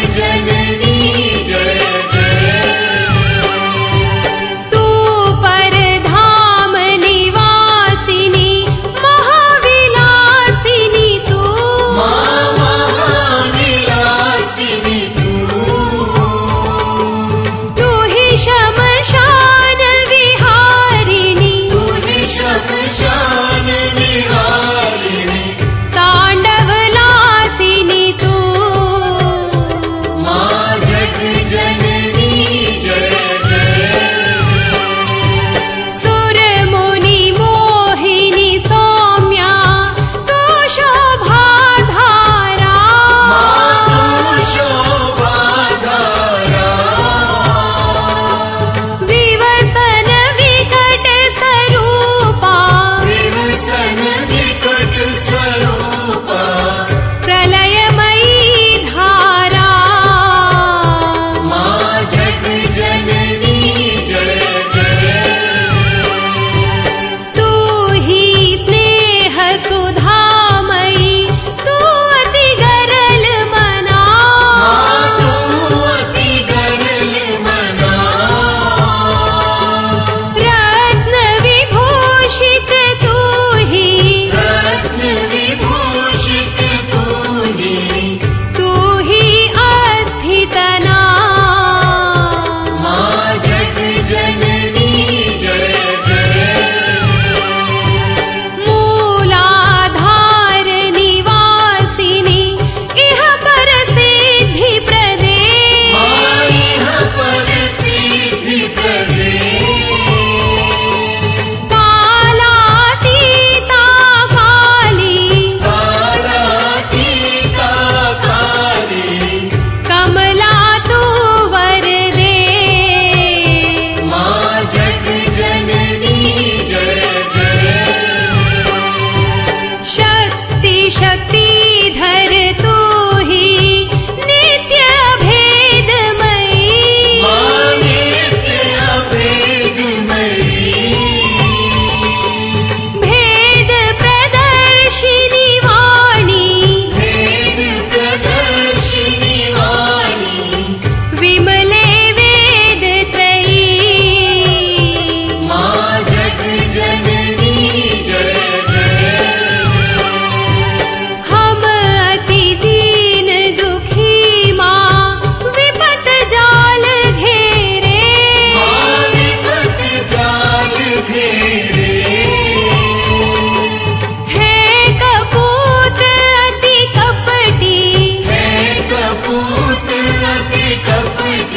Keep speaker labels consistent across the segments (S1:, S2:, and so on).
S1: change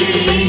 S1: You.